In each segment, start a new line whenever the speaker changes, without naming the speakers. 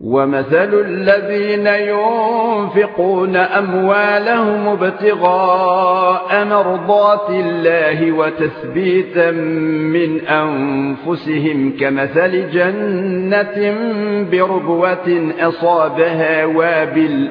ومثل الذين ينفقون أموالهم ابتغاء مرضات الله وتثبيتا من أنفسهم كمثل جنة بربوة أصابها وابل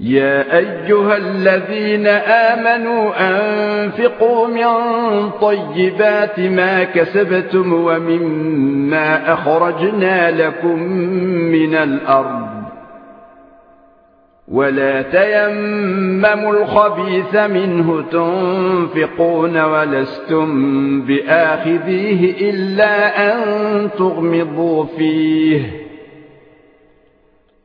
يا أيها الذين آمنوا أنفقوا من طيبات ما كسبتم ومما أخرجنا لكم من الأرض. ولا تيمموا الخبيث منه تنفقون ولستم بآخذيه إلا أن تغمضوا فيه.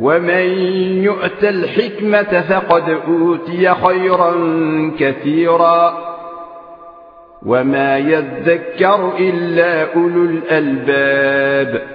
ومن يؤت الحكمة فقد أوتي خيرا كثيرا وما يذكر إلا أولو الألباب